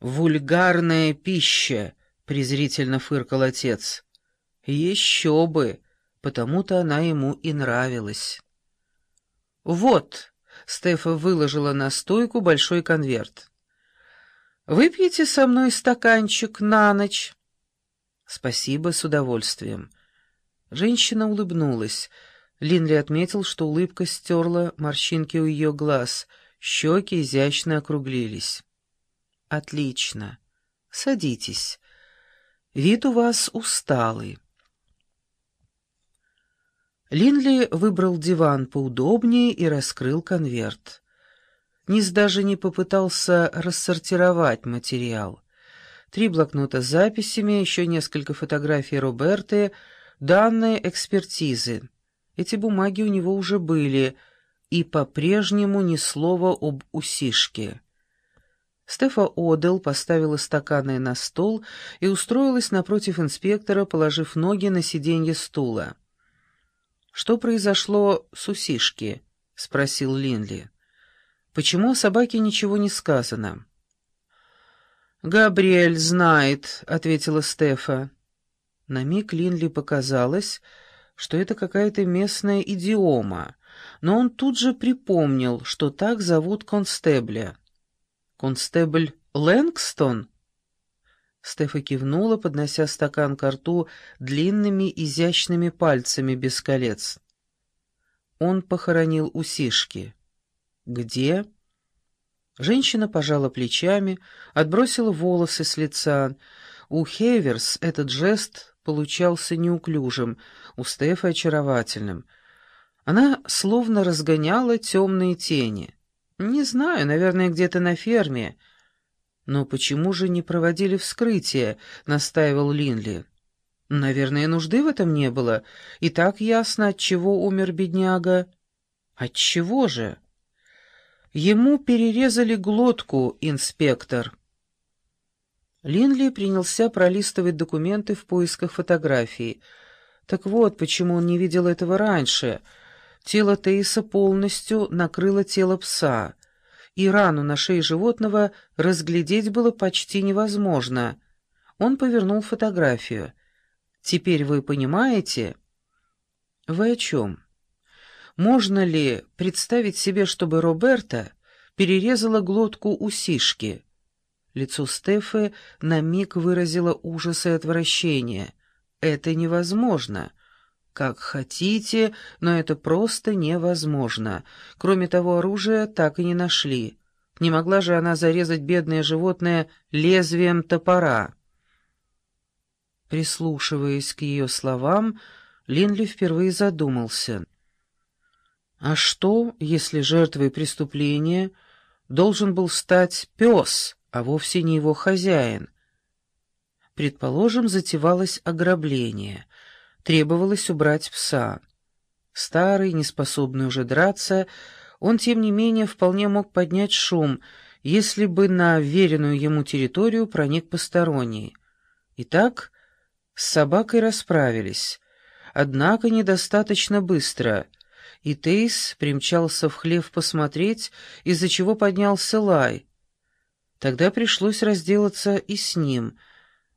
«Вульгарная пища», — презрительно фыркал отец. «Еще бы, потому-то она ему и нравилась». «Вот», — Стефа выложила на стойку большой конверт. «Выпьете со мной стаканчик на ночь?» «Спасибо, с удовольствием». Женщина улыбнулась. Линли отметил, что улыбка стерла морщинки у ее глаз, щеки изящно округлились. «Отлично. Садитесь. Вид у вас усталый». Линли выбрал диван поудобнее и раскрыл конверт. Низ даже не попытался рассортировать материал. Три блокнота с записями, еще несколько фотографий Роберты, данные экспертизы. Эти бумаги у него уже были, и по-прежнему ни слова об усишке. Стефа Одел поставила стаканы на стол и устроилась напротив инспектора, положив ноги на сиденье стула. «Что произошло с усишки?» — спросил Линли. «Почему о собаке ничего не сказано?» «Габриэль знает», — ответила Стефа. На миг Линли показалось, что это какая-то местная идиома, но он тут же припомнил, что так зовут констебля. «Констебль Лэнгстон?» Стефа кивнула, поднося стакан к рту длинными изящными пальцами без колец. Он похоронил усишки. «Где?» Женщина пожала плечами, отбросила волосы с лица. У Хейверс этот жест получался неуклюжим, у Стефа очаровательным. Она словно разгоняла темные тени. «Не знаю, наверное, где-то на ферме». «Но почему же не проводили вскрытие?» — настаивал Линли. «Наверное, нужды в этом не было. И так ясно, от чего умер бедняга». «От чего же?» «Ему перерезали глотку, инспектор». Линли принялся пролистывать документы в поисках фотографий. Так вот, почему он не видел этого раньше — Тело Тейса полностью накрыло тело пса, и рану на шее животного разглядеть было почти невозможно. Он повернул фотографию. «Теперь вы понимаете?» «Вы о чем?» «Можно ли представить себе, чтобы Роберта перерезала глотку у Сишки?» Лицо Стефы на миг выразило ужас и отвращение. «Это невозможно. Как хотите, но это просто невозможно. Кроме того, оружия так и не нашли. Не могла же она зарезать бедное животное лезвием топора. Прислушиваясь к ее словам, Линли впервые задумался. А что, если жертвой преступления должен был стать пес, а вовсе не его хозяин? Предположим, затевалось ограбление — требовалось убрать пса. Старый, неспособный уже драться, он, тем не менее, вполне мог поднять шум, если бы на веренную ему территорию проник посторонний. Итак, с собакой расправились, однако недостаточно быстро, и Тейс примчался в хлев посмотреть, из-за чего поднялся лай. Тогда пришлось разделаться и с ним.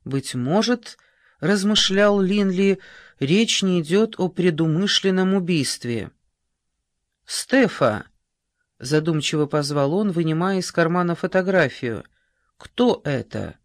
Быть может, размышлял Линли, речь не идет о предумышленном убийстве. «Стефа!» — задумчиво позвал он, вынимая из кармана фотографию. «Кто это?»